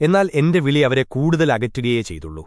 എന്നാൽ എന്റെ വിളി അവരെ കൂടുതൽ അകറ്റുകയേ ചെയ്തുള്ളൂ